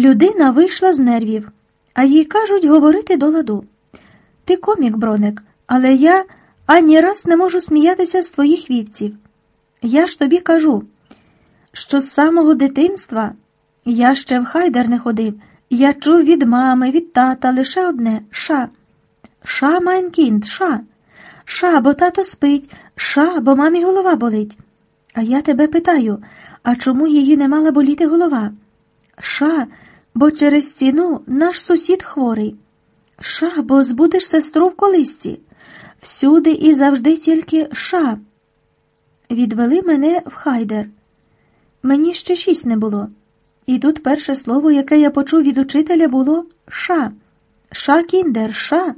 Людина вийшла з нервів, а їй кажуть говорити до ладу. Ти комік, броник, але я ані раз не можу сміятися з твоїх вівців. Я ж тобі кажу, що з самого дитинства я ще в хайдер не ходив. Я чув від мами, від тата лише одне ша. Ша, майнкінд, ша. Ша, бо тато спить, ша, бо мамі голова болить. А я тебе питаю, а чому її не мала боліти голова? Ша, бо через стіну наш сусід хворий. Ша, бо збудеш сестру в колисці. Всюди і завжди тільки ша. Відвели мене в хайдер. Мені ще шість не було. І тут перше слово, яке я почув від учителя, було ша. Ша кіндер, ша.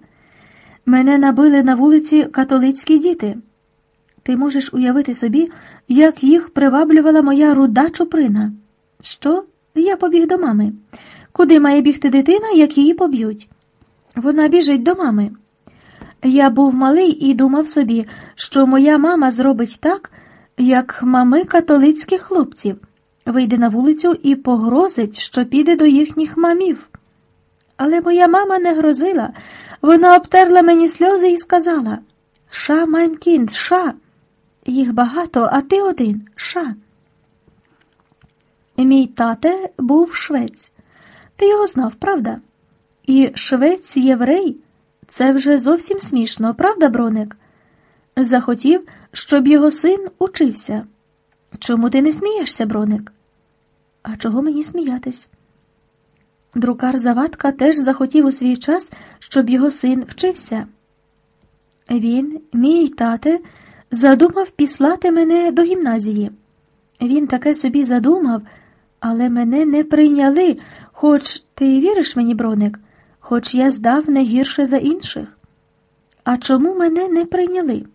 Мене набили на вулиці католицькі діти. Ти можеш уявити собі, як їх приваблювала моя руда чуприна. Що? Я побіг до мами. Куди має бігти дитина, як її поб'ють? Вона біжить до мами. Я був малий і думав собі, що моя мама зробить так, як мами католицьких хлопців, вийде на вулицю і погрозить, що піде до їхніх мамів. Але моя мама не грозила. Вона обтерла мені сльози і сказала Ша, майнкінд, ша. Їх багато, а ти один ша. Мій тате був швець. Ти його знав, правда? І швець єврей це вже зовсім смішно, правда, броник? Захотів, щоб його син учився. Чому ти не смієшся, броник? А чого мені сміятись? Друкар Завадка теж захотів у свій час, щоб його син вчився. Він, мій тате, задумав післати мене до гімназії. Він таке собі задумав, але мене не прийняли, хоч ти віриш мені, броник, хоч я здав не гірше за інших. А чому мене не прийняли?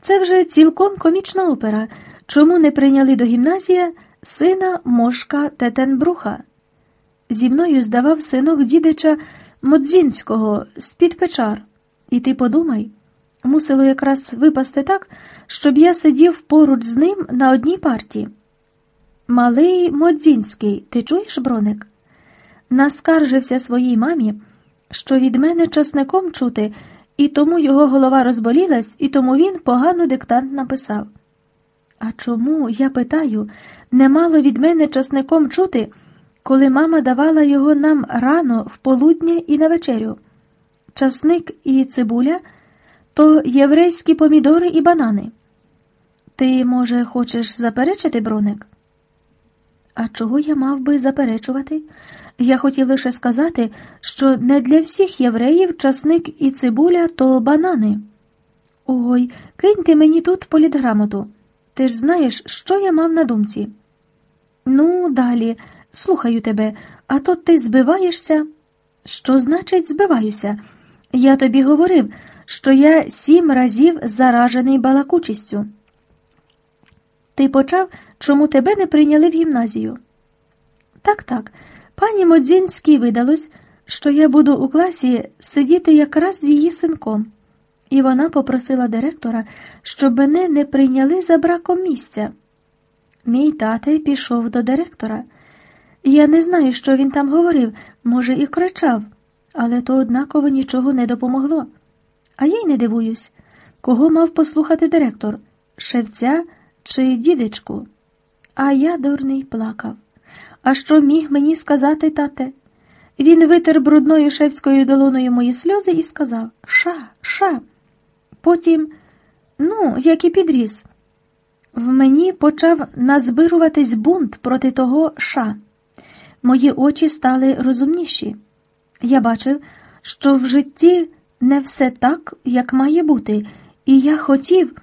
Це вже цілком комічна опера. Чому не прийняли до гімназії сина Мошка Тетенбруха? Зі мною здавав синок дідича Модзінського з-під печар. І ти подумай, мусило якраз випасти так, щоб я сидів поруч з ним на одній парті. Малий Модзінський, ти чуєш, броник? Наскаржився своїй мамі, що від мене часником чути, і тому його голова розболілась, і тому він погано диктант написав. А чому, я питаю, не мало від мене часником чути? коли мама давала його нам рано в полудня і на вечерю. Часник і цибуля то єврейські помідори і банани. Ти, може, хочеш заперечити, броник? А чого я мав би заперечувати? Я хотів лише сказати, що не для всіх євреїв часник і цибуля то банани. Ой, киньте мені тут політграмоту. Ти ж знаєш, що я мав на думці. Ну, далі. Слухаю тебе, а то ти збиваєшся? Що значить збиваюся? Я тобі говорив, що я сім разів заражений балакучістю. Ти почав, чому тебе не прийняли в гімназію? Так, так, пані Модзінській видалось, що я буду у класі сидіти якраз з її синком, і вона попросила директора, щоб мене не прийняли за браком місця. Мій тате пішов до директора. Я не знаю, що він там говорив, може, і кричав, але то однаково нічого не допомогло. А я й не дивуюсь, кого мав послухати директор шевця чи дідечку. А я, дурний, плакав. А що міг мені сказати тате? Він витер брудною шевською долоною мої сльози і сказав Ша, ша. Потім, ну, як і підріс. В мені почав назбируватись бунт проти того ша. Мої очі стали розумніші. Я бачив, що в житті не все так, як має бути, і я хотів,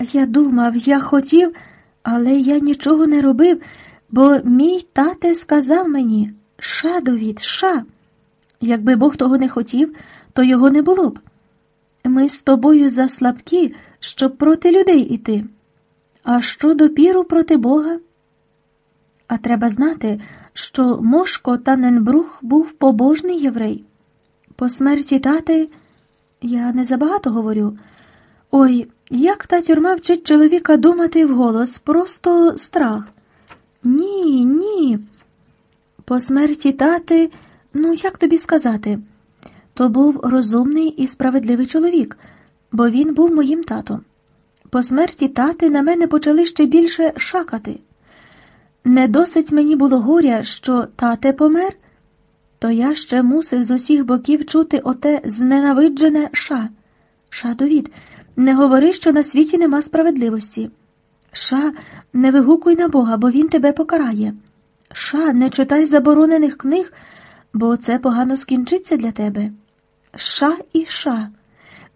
я думав, я хотів, але я нічого не робив, бо мій тате сказав мені ша, Довід, ша. Якби Бог того не хотів, то його не було б. Ми з тобою заслабкі, щоб проти людей іти. А що допіру проти Бога? А треба знати, що Мошко Таненбрух був побожний єврей. По смерті тати я не забагато говорю. Ой, як та тюрма вчить чоловіка думати вголос, просто страх. Ні, ні. По смерті тати, ну як тобі сказати, то був розумний і справедливий чоловік, бо він був моїм татом. По смерті тати на мене почали ще більше шакати. Не досить мені було горя, що тате помер, то я ще мусив з усіх боків чути оте зненавиджене ша. Ша, Довід, не говори, що на світі нема справедливості. Ша, не вигукуй на Бога, бо він тебе покарає. Ша, не читай заборонених книг, бо це погано скінчиться для тебе. Ша і ша.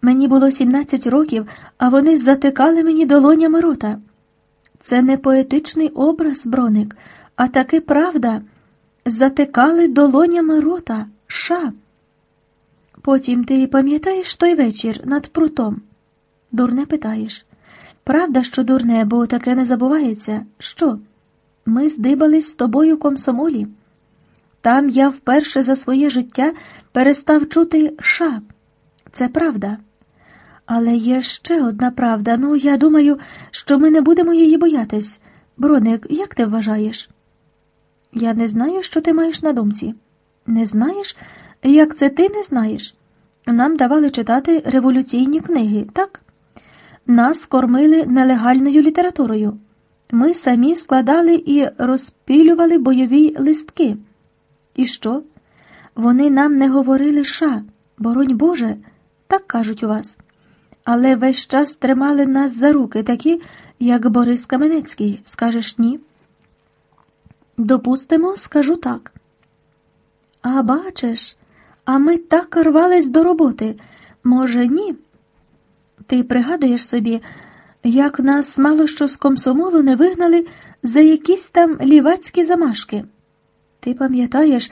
Мені було 17 років, а вони затикали мені долонями рота. Це не поетичний образ, броник, а таки правда. Затикали долонями рота, ша. Потім ти пам'ятаєш той вечір над прутом? Дурне питаєш. Правда, що дурне, бо таке не забувається. Що? Ми здибались з тобою в комсомолі. Там я вперше за своє життя перестав чути ша. Це правда. Але є ще одна правда. Ну, я думаю, що ми не будемо її боятись. Броник, як ти вважаєш? Я не знаю, що ти маєш на думці. Не знаєш? Як це ти не знаєш? Нам давали читати революційні книги, так? Нас кормили нелегальною літературою. Ми самі складали і розпілювали бойові листки. І що? Вони нам не говорили ша, боронь Боже, так кажуть у вас. Але весь час тримали нас за руки, такі, як Борис Каменецький. Скажеш ні? Допустимо, скажу так. А бачиш, а ми так рвались до роботи. Може, ні? Ти пригадуєш собі, як нас мало що з комсомолу не вигнали за якісь там лівацькі замашки. Ти пам'ятаєш,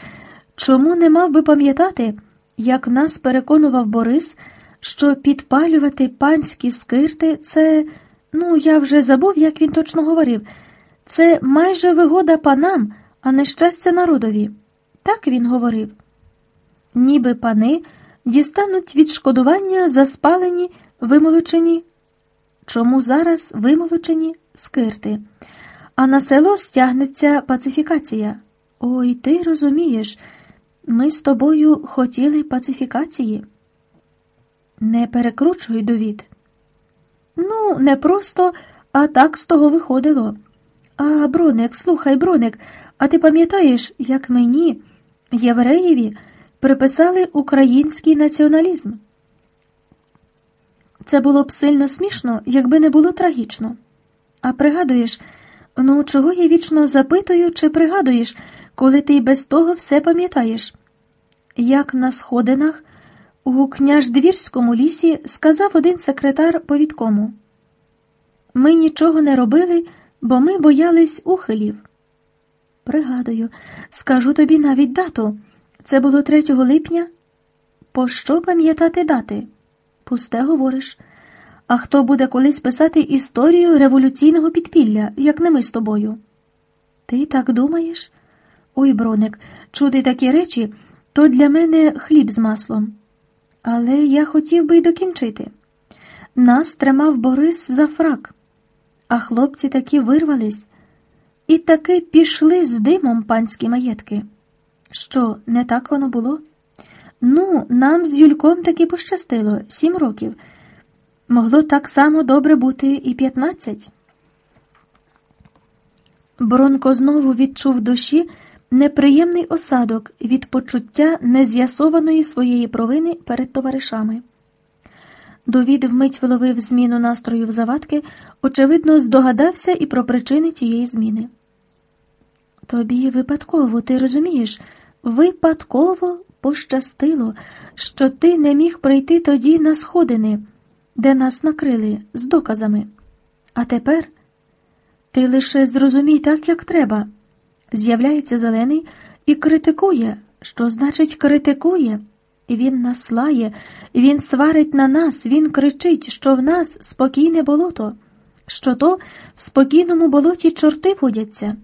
чому не мав би пам'ятати, як нас переконував Борис, що підпалювати панські скирти це, ну, я вже забув, як він точно говорив, це майже вигода панам, а не щастя народові. Так він говорив. Ніби пани дістануть відшкодування за спалені, вимолочені. Чому зараз вимолочені скирти, а на село стягнеться пацифікація. Ой, ти розумієш, ми з тобою хотіли пацифікації. Не перекручуй довід. Ну, не просто, а так з того виходило. А, Броник, слухай, Броник, а ти пам'ятаєш, як мені, євреєві, приписали український націоналізм? Це було б сильно смішно, якби не було трагічно. А пригадуєш, ну чого я вічно запитую, чи пригадуєш, коли ти без того все пам'ятаєш? Як на сходинах у княждвірському лісі сказав один секретар повідкому. Ми нічого не робили, бо ми боялись ухилів. Пригадую, скажу тобі навіть дату. Це було 3 липня. Пощо пам'ятати дати? Пусте говориш. А хто буде колись писати історію революційного підпілля, як не ми з тобою? Ти так думаєш? Ой, броник, чути такі речі, то для мене хліб з маслом. Але я хотів би й докінчити. Нас тримав Борис за фрак, а хлопці таки вирвались і таки пішли з димом панські маєтки. Що, не так воно було? Ну, нам з Юльком таки пощастило сім років. Могло так само добре бути і п'ятнадцять. Бронко знову відчув душі неприємний осадок від почуття нез'ясованої своєї провини перед товаришами. Довід вмить виловив зміну настрою в завадки, очевидно, здогадався і про причини тієї зміни. Тобі випадково, ти розумієш, випадково пощастило, що ти не міг прийти тоді на сходини, де нас накрили з доказами. А тепер ти лише зрозумій так, як треба. З'являється зелений і критикує, що значить критикує. Він нас лає, він сварить на нас, він кричить, що в нас спокійне болото, що то в спокійному болоті чорти водяться.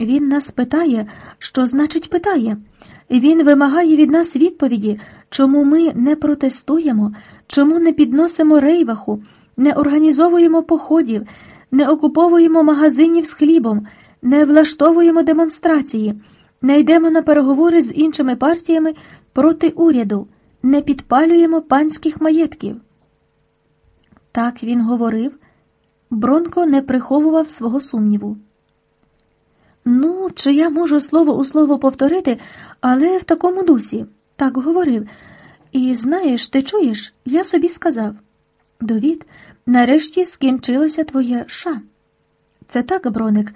Він нас питає, що значить питає. Він вимагає від нас відповіді, чому ми не протестуємо, чому не підносимо рейваху, не організовуємо походів, не окуповуємо магазинів з хлібом, не влаштовуємо демонстрації, не йдемо на переговори з іншими партіями проти уряду, не підпалюємо панських маєтків. Так він говорив. Бронко не приховував свого сумніву. Ну, чи я можу слово у слово повторити, але в такому дусі, так говорив. І знаєш, ти чуєш, я собі сказав. Довід, нарешті скінчилося твоє ша. Це так, броник,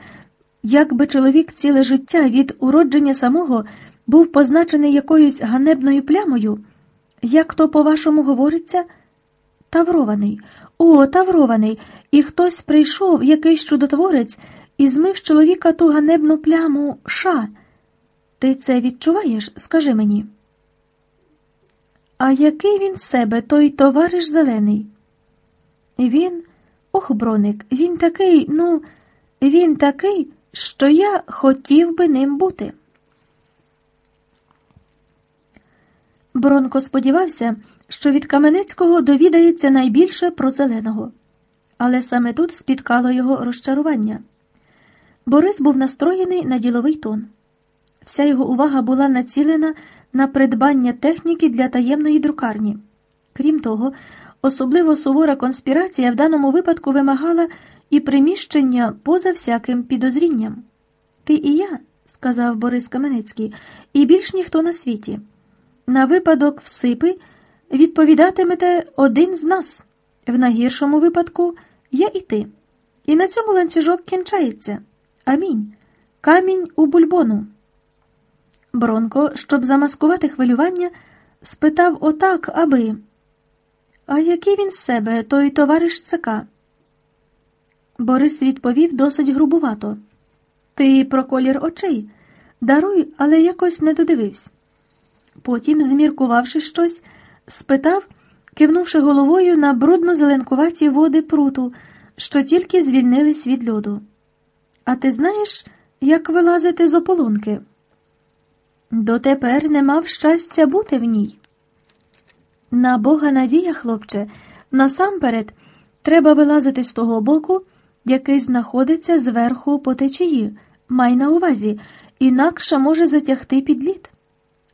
якби чоловік ціле життя від уродження самого був позначений якоюсь ганебною плямою, як то, по-вашому, говориться, таврований, о, таврований, і хтось прийшов, якийсь чудотворець, і змив з чоловіка ту ганебну пляму ша. Ти це відчуваєш, скажи мені. А який він себе, той товариш зелений? Він, ох, броник, він такий, ну, він такий, що я хотів би ним бути. Бронко сподівався, що від Каменецького довідається найбільше про зеленого. Але саме тут спіткало його розчарування. Борис був настроєний на діловий тон. Вся його увага була націлена на придбання техніки для таємної друкарні. Крім того, особливо сувора конспірація в даному випадку вимагала і приміщення поза всяким підозрінням. Ти і я, сказав Борис Каменецький, і більш ніхто на світі. На випадок всипи відповідатимете один з нас. В найгіршому випадку я і ти. І на цьому ланцюжок кінчається. Амінь. Камінь у бульбону. Бронко, щоб замаскувати хвилювання, спитав отак, аби. А який він з себе, той товариш ЦК? Борис відповів досить грубувато. Ти про колір очей. Даруй, але якось не додивився. Потім, зміркувавши щось, спитав, кивнувши головою на брудно зеленкуваті води пруту, що тільки звільнились від льоду. А ти знаєш, як вилазити з ополонки? Дотепер не мав щастя бути в ній. На Бога надія, хлопче, насамперед треба вилазити з того боку, який знаходиться зверху по течії, май на увазі, інакше може затягти під лід.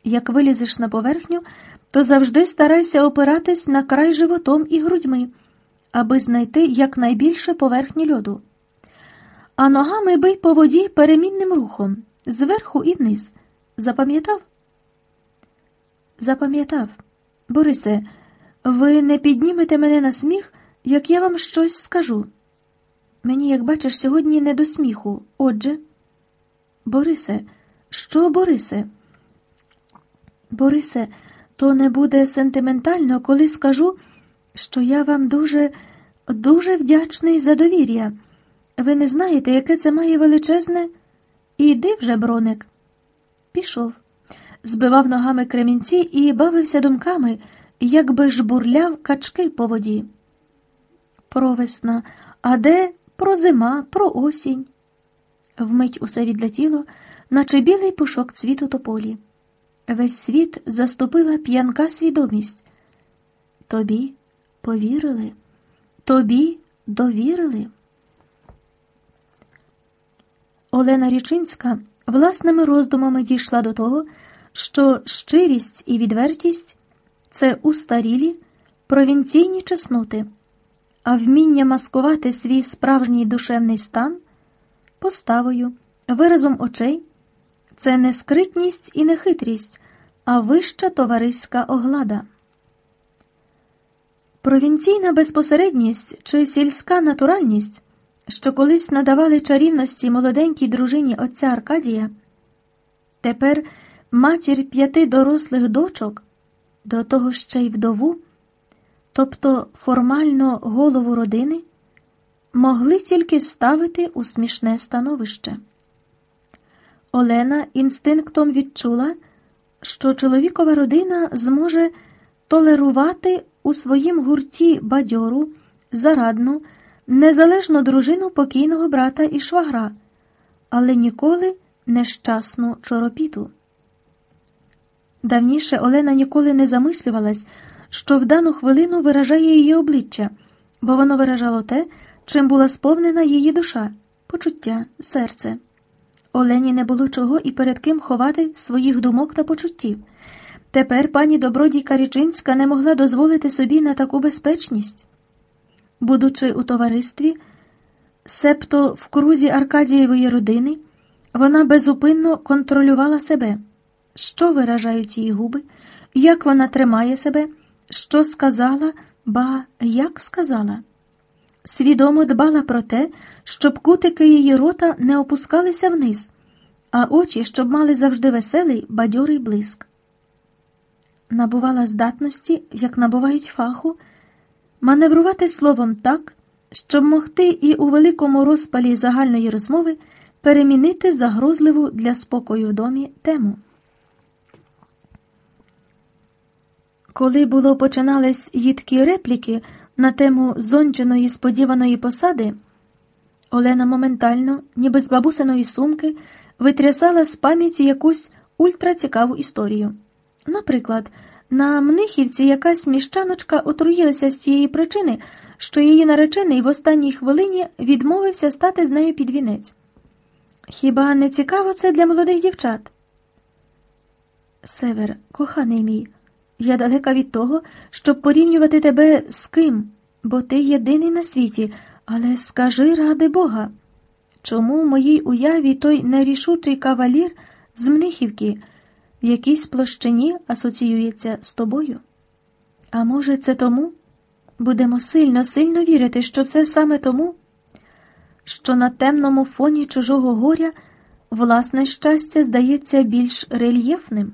Як вилізеш на поверхню, то завжди старайся опиратись на край животом і грудьми, аби знайти якнайбільше поверхні льоду. А ногами бий по воді перемінним рухом, зверху і вниз. Запам'ятав? Запам'ятав. Борисе, ви не піднімете мене на сміх, як я вам щось скажу. Мені, як бачиш, сьогодні не до сміху. Отже, Борисе, що, Борисе? Борисе, то не буде сентиментально, коли скажу, що я вам дуже, дуже вдячний за довір'я. Ви не знаєте, яке це має величезне? Іди вже, броник. Пішов, збивав ногами кремінці і бавився думками, як би жбурляв качки по воді. Про весна, а де про зима, про осінь. Вмить усе відлетіло, наче білий пушок цвіту тополі. Весь світ заступила п'янка свідомість. Тобі повірили, тобі довірили. Олена Річинська власними роздумами дійшла до того, що щирість і відвертість це устарілі провінційні чесноти, а вміння маскувати свій справжній душевний стан поставою, виразом очей це не скритність і не хитрість, а вища товариська оглада. Провінційна безпосередність чи сільська натуральність, що колись надавали чарівності молоденькій дружині отця Аркадія, тепер матір п'яти дорослих дочок, до того ще й вдову, тобто формально голову родини, могли тільки ставити у смішне становище. Олена інстинктом відчула, що чоловікова родина зможе толерувати у своїм гурті бадьору, зарадну, незалежну дружину покійного брата і швагра, але ніколи нещасну чоропіту. Давніше Олена ніколи не замислювалась, що в дану хвилину виражає її обличчя, бо воно виражало те, чим була сповнена її душа, почуття, серце. Олені не було чого і перед ким ховати своїх думок та почуттів. Тепер пані Добродійка Річинська не могла дозволити собі на таку безпечність. Будучи у товаристві, септо в крузі Аркадієвої родини, вона безупинно контролювала себе, що виражають її губи, як вона тримає себе, що сказала, ба як сказала. Свідомо дбала про те, щоб кутики її рота не опускалися вниз, а очі щоб мали завжди веселий бадьорий блиск. Набувала здатності, як набувають фаху, маневрувати словом так, щоб могти і у великому розпалі загальної розмови перемінити загрозливу для спокою в домі тему. Коли було починались їдкі репліки на тему зонченої сподіваної посади, Олена моментально, ніби з бабусиної сумки, витрясала з пам'яті якусь ультрацікаву історію. Наприклад, на Мнихівці якась міщаночка отруїлася з тієї причини, що її наречений в останній хвилині відмовився стати з нею під вінець. Хіба не цікаво це для молодих дівчат? Север, коханий мій, я далека від того, щоб порівнювати тебе з ким, бо ти єдиний на світі, але скажи ради Бога, чому в моїй уяві той нерішучий кавалір з Мнихівки в якійсь площині асоціюється з тобою? А може, це тому? Будемо сильно, сильно вірити, що це саме тому, що на темному фоні чужого горя власне щастя здається більш рельєфним.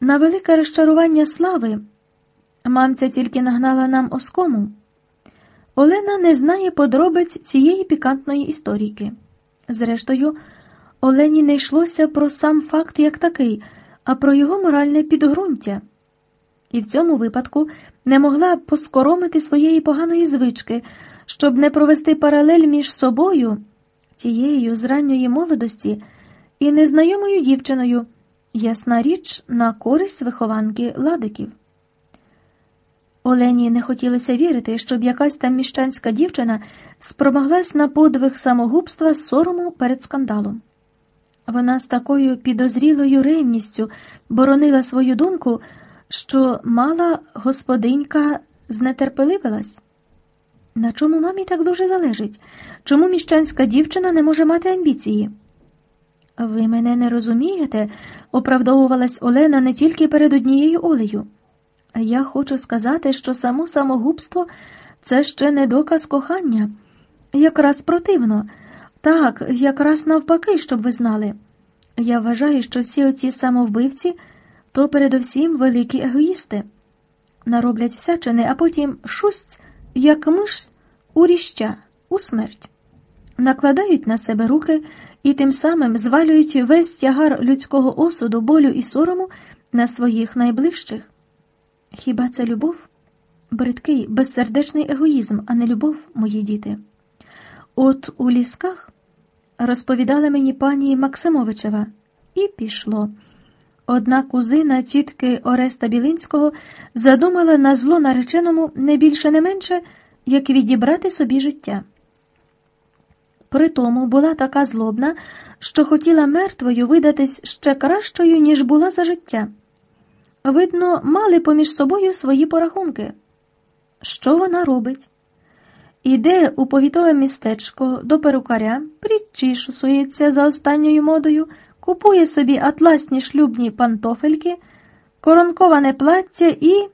На велике розчарування слави мамця тільки нагнала нам оскому. Олена не знає подробиць цієї пікантної історійки. Зрештою, Олені не йшлося про сам факт як такий, а про його моральне підґрунтя. І в цьому випадку не могла поскоромити своєї поганої звички, щоб не провести паралель між собою, тією з ранньої молодості, і незнайомою дівчиною, ясна річ, на користь вихованки ладиків. Олені не хотілося вірити, щоб якась там міщанська дівчина спромоглась на подвиг самогубства сорому перед скандалом. Вона з такою підозрілою ревністю боронила свою думку, що мала господинька знетерпеливилась. На чому мамі так дуже залежить? Чому міщанська дівчина не може мати амбіції? Ви мене не розумієте, оправдовувалась Олена не тільки перед однією Олею. Я хочу сказати, що само самогубство це ще не доказ кохання. Якраз противно. Так, якраз навпаки, щоб ви знали. Я вважаю, що всі оті самовбивці то передовсім великі егоїсти. Нароблять всячини, а потім шусть, як миш у ріща, у смерть. Накладають на себе руки і тим самим звалюють весь тягар людського осуду, болю і сорому на своїх найближчих. Хіба це любов? Бридкий, безсердечний егоїзм, а не любов, мої діти. От у лісках розповідала мені пані Максимовичева, і пішло. Одна кузина тітки Ореста Білинського задумала на зло нареченому не більше не менше, як відібрати собі життя. Притому була така злобна, що хотіла мертвою видатись ще кращою, ніж була за життя. Видно, мали поміж собою свої порахунки. Що вона робить? Іде у повітове містечко до перукаря, причішусується за останньою модою, купує собі атласні шлюбні пантофельки, коронковане плаття і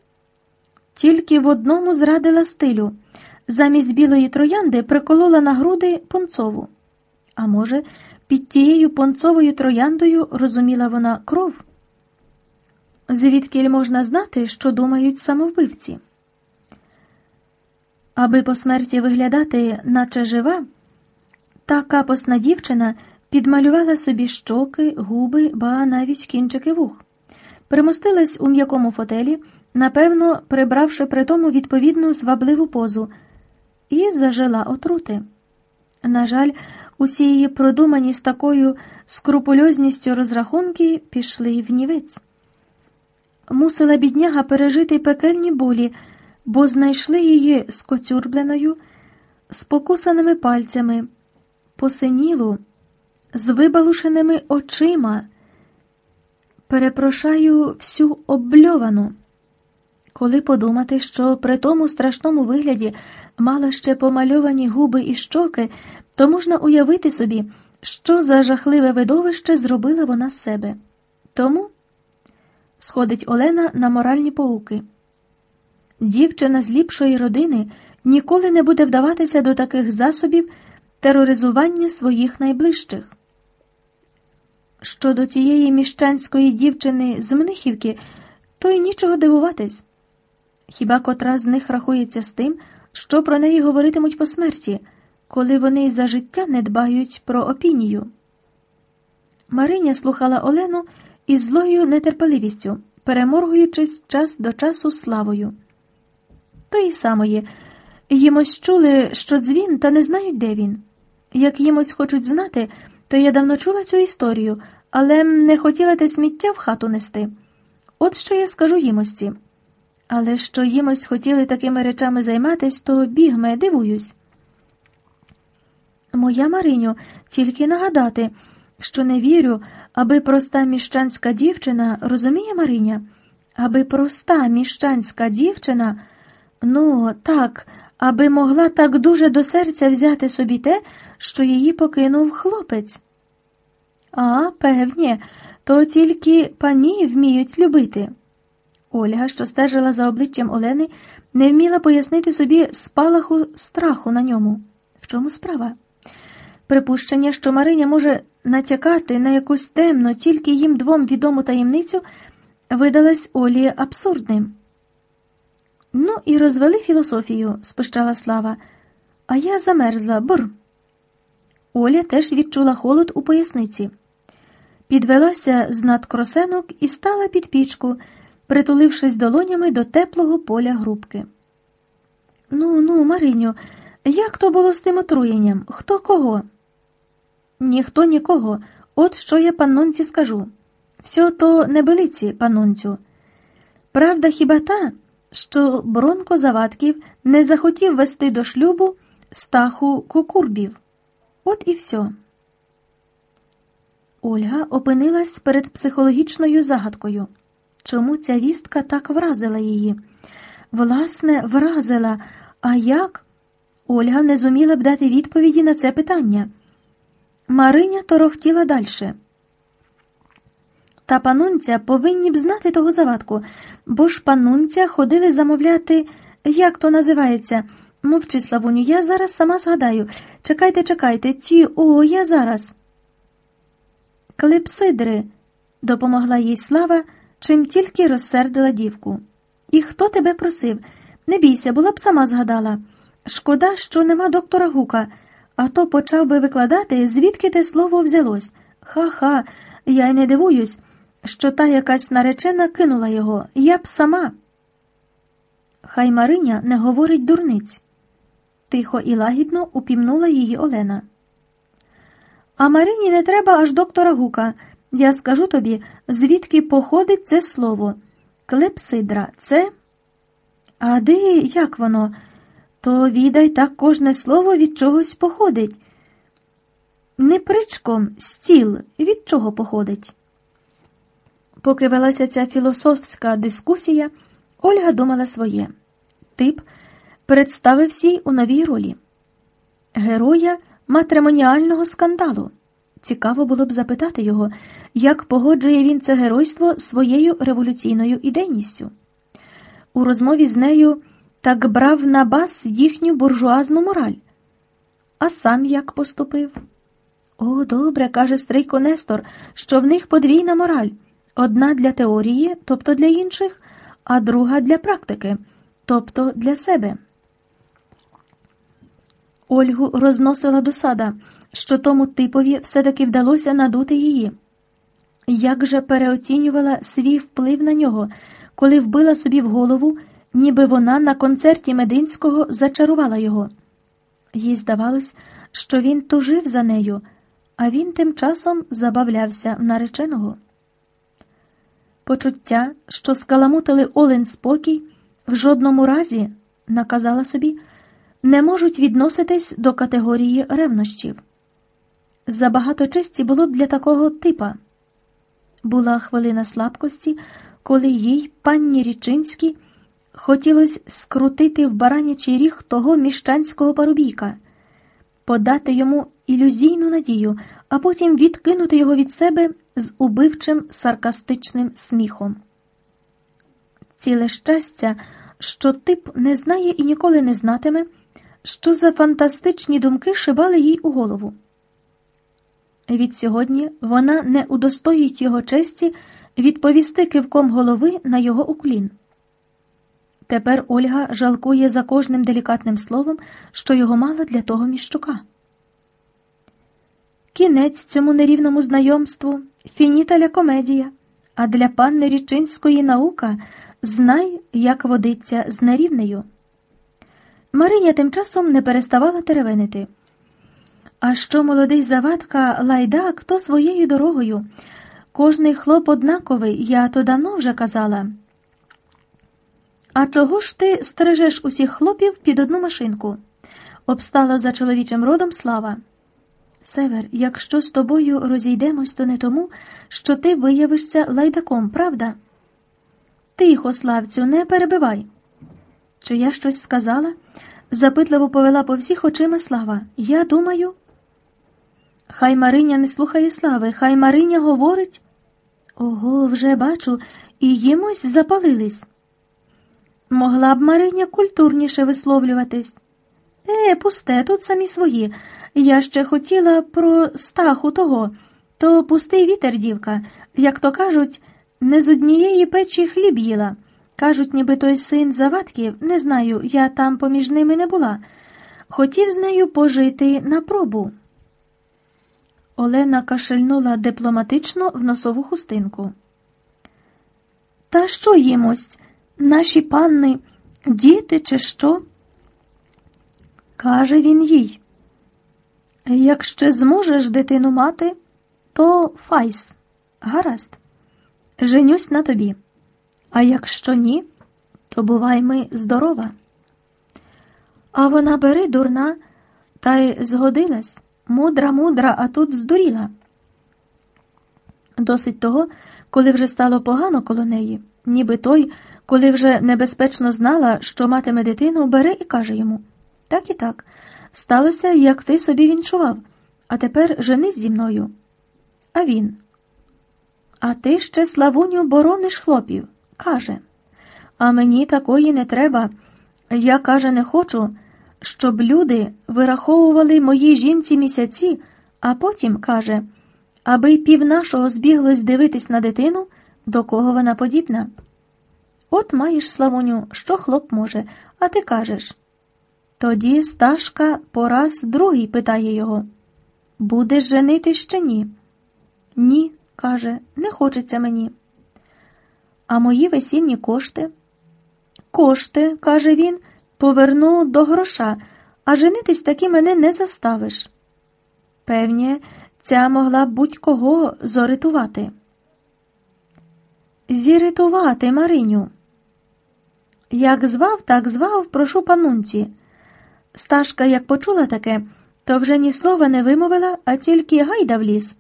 тільки в одному зрадила стилю. Замість білої троянди приколола на груди понцову. А може, під тією понцовою трояндою розуміла вона кров? Звідкіль можна знати, що думають самовбивці? Аби по смерті виглядати, наче жива, та капосна дівчина підмалювала собі щоки, губи, ба навіть кінчики вух, примостилась у м'якому фотелі, напевно, прибравши при тому відповідну звабливу позу, і зажила отрути. На жаль, усі її продумані з такою скрупульозністю розрахунки пішли в нівець. Мусила бідняга пережити пекельні болі бо знайшли її скоцюрбленою, з покусаними пальцями, посинілу, з вибалушеними очима. Перепрошаю всю обльовану. Коли подумати, що при тому страшному вигляді мала ще помальовані губи і щоки, то можна уявити собі, що за жахливе видовище зробила вона з себе. Тому сходить Олена на моральні поуки. Дівчина з ліпшої родини ніколи не буде вдаватися до таких засобів тероризування своїх найближчих. Щодо тієї міщанської дівчини з Мнихівки, то й нічого дивуватись. Хіба котра з них рахується з тим, що про неї говоритимуть по смерті, коли вони за життя не дбають про опінію? Мариня слухала Олену із злою нетерпеливістю, переморгуючись час до часу славою. Тої самої, їмось чули, що дзвін, та не знають, де він. Як їмось хочуть знати, то я давно чула цю історію, але не хотіла те сміття в хату нести. От що я скажу їмості. Але що їмось хотіли такими речами займатись, то бігме, дивуюсь. Моя Мариню, тільки нагадати, що не вірю, аби проста міщанська дівчина, розуміє Мариня, аби проста міщанська дівчина, ну, так, аби могла так дуже до серця взяти собі те, що її покинув хлопець. А, певні, то тільки пані вміють любити. Ольга, що стежила за обличчям Олени, не вміла пояснити собі спалаху страху на ньому. В чому справа? Припущення, що Мариня може натякати на якусь темну, тільки їм двом відому таємницю, видалась Олі абсурдним. Ну, і розвели філософію, спищала слава, а я замерзла, бур. Оля теж відчула холод у поясниці. Підвелася з над кросенок і стала під пічку, притулившись долонями до теплого поля грубки. Ну, ну, Мариню, як то було з тим отруєнням? Хто кого? Ніхто нікого. От що я паннунці скажу. Все то небелиці, панунцю. Правда, хіба та, що Бронко Завадків не захотів вести до шлюбу стаху кукурбів. От і все. Ольга опинилась перед психологічною загадкою. Чому ця вістка так вразила її? Власне, вразила. А як? Ольга не зуміла б дати відповіді на це питання. Мариня торохтіла далі. Та панунця повинні б знати того завадку, бо ж панунця ходили замовляти, як то називається. Мовчи, Славуню, я зараз сама згадаю. Чекайте, чекайте, ті, о, я зараз. Клепсидри, допомогла їй слава, чим тільки розсердила дівку. І хто тебе просив? Не бійся, була б сама згадала. Шкода, що нема доктора Гука, а то почав би викладати, звідки те слово взялось. Ха-ха, я й не дивуюсь, що та якась наречена кинула його, я б сама. Хай Мариня не говорить дурниць. Тихо і лагідно упімнула її Олена. А Марині не треба аж доктора Гука. Я скажу тобі, звідки походить це слово. Клепсидра це. А де як воно? То відай так кожне слово від чогось походить. Не причком стіл від чого походить. Поки велася ця філософська дискусія, Ольга думала своє. Тип представився їй у новій ролі героя матримоніального скандалу. Цікаво було б запитати його, як погоджує він це геройство своєю революційною ідейністю. У розмові з нею так брав на бас їхню буржуазну мораль. А сам як поступив? О, добре, каже Стрийко Нестор, що в них подвійна мораль одна для теорії, тобто для інших, а друга для практики, тобто для себе. Ольгу розносила досада, що тому типові все-таки вдалося надути її. Як же переоцінювала свій вплив на нього, коли вбила собі в голову, ніби вона на концерті Мединського зачарувала його. Їй здавалось, що він тужив за нею, а він тим часом забавлявся нареченого. Почуття, що скаламутили Олен спокій, в жодному разі, наказала собі, не можуть відноситись до категорії ревнощів. забагато честі було б для такого типа. Була хвилина слабкості, коли їй, панні Річинській, хотілося скрутити в баранячий ріг того міщанського парубійка, подати йому ілюзійну надію, а потім відкинути його від себе з убивчим саркастичним сміхом. Ціле щастя, що тип не знає і ніколи не знатиме, що за фантастичні думки шибали їй у голову. Від сьогодні вона не удостоїть його честі відповісти кивком голови на його уклін. Тепер Ольга жалкує за кожним делікатним словом, що його мала для того міщука. Кінець цьому нерівному знайомству фініталя комедія, а для панни Річинської наука знай, як водиться з нерівнею. Мариня тим часом не переставала теревенити. А що молодий завадка лайдак, то своєю дорогою. Кожний хлоп однаковий, я то давно вже казала. А чого ж ти стережеш усіх хлопів під одну машинку? обстала за чоловічим родом слава. Север, якщо з тобою розійдемось, то не тому, що ти виявишся лайдаком, правда? Тихо, Славцю, не перебивай. Чи я щось сказала? запитливо повела по всіх очима слава. Я думаю. Хай Мариня не слухає слави, хай Мариня говорить. Ого, вже бачу, і їмось запалились. Могла б Мариня культурніше висловлюватись. Е, пусте, тут самі свої. Я ще хотіла про стаху того, то пустий вітер, дівка, як то кажуть, не з однієї печі хліб їла. Кажуть, ніби той син завадків, не знаю, я там поміж ними не була. Хотів з нею пожити на пробу. Олена кашельнула дипломатично в носову хустинку. Та що їмось? Наші панни, діти, чи що? Каже він їй. Якщо зможеш дитину мати, то файс, гаразд, женюсь на тобі. А якщо ні, то бувай ми здорова. А вона бери дурна, та й згодилась, мудра, мудра, а тут здуріла. Досить того, коли вже стало погано коло неї, ніби той, коли вже небезпечно знала, що матиме дитину, бере і каже йому так і так. Сталося, як ти собі вінчував, а тепер женись зі мною. А він. А ти ще, Славуню, борониш хлопів каже, а мені такої не треба. Я, каже, не хочу, щоб люди вираховували моїй жінці місяці, а потім, каже, аби й пів нашого збіглось дивитись на дитину, до кого вона подібна. От маєш, Славуню, що хлоп може, а ти кажеш. Тоді Сташка по раз другий питає його Будеш женити ще ні? Ні, каже, не хочеться мені. А мої весільні кошти? Кошти, каже він, поверну до гроша, а женитись таки мене не заставиш. Певне, ця могла б будь-кого зоритувати. Зіритувати, Мариню. Як звав, так звав, прошу панунці. Сташка, як почула таке, то вже ні слова не вимовила, а тільки гайда в ліс.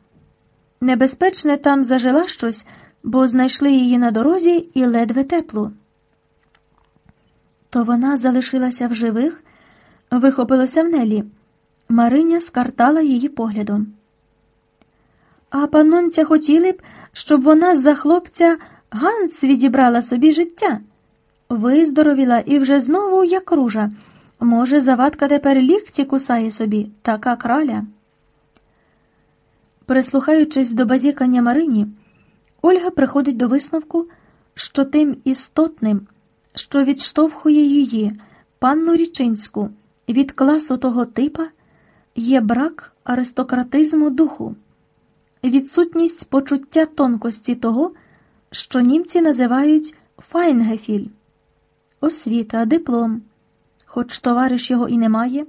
Небезпечне там зажила щось бо знайшли її на дорозі і ледве теплу. То вона залишилася в живих, вихопилося в нелі. Мариня скартала її поглядом. А панонця хотіли б, щоб вона за хлопця Ганц відібрала собі життя, виздоровіла і вже знову як ружа. Може, завадка тепер лікті кусає собі, така краля. Прислухаючись до базікання Марині, Ольга приходить до висновку, що тим істотним, що відштовхує її, панну Річинську, від класу того типа, є брак аристократизму духу, відсутність почуття тонкості того, що німці називають файнгефіль, освіта, диплом, хоч товариш його і немає.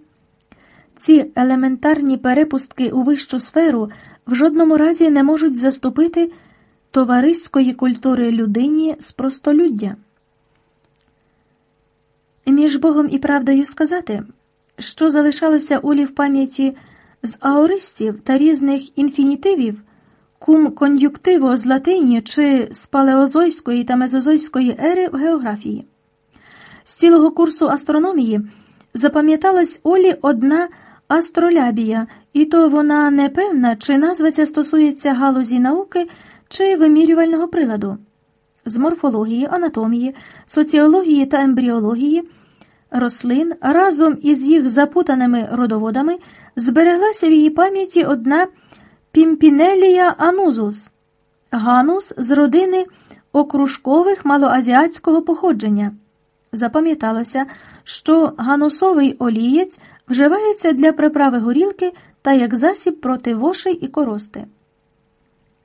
Ці елементарні перепустки у вищу сферу в жодному разі не можуть заступити товариської культури людині з простолюддя. Між Богом і правдою сказати, що залишалося Олі в пам'яті з аористів та різних інфінітивів, кум кон'юктиво з латині чи з палеозойської та мезозойської ери в географії. З цілого курсу астрономії запам'яталась Олі одна астролябія, і то вона не певна, чи назва ця стосується галузі науки чи вимірювального приладу. З морфології, анатомії, соціології та ембріології рослин разом із їх запутаними родоводами збереглася в її пам'яті одна пімпінелія анузус, ганус з родини окружкових малоазіатського походження. Запам'яталося, що ганусовий олієць вживається для приправи горілки та як засіб проти вошей і корости.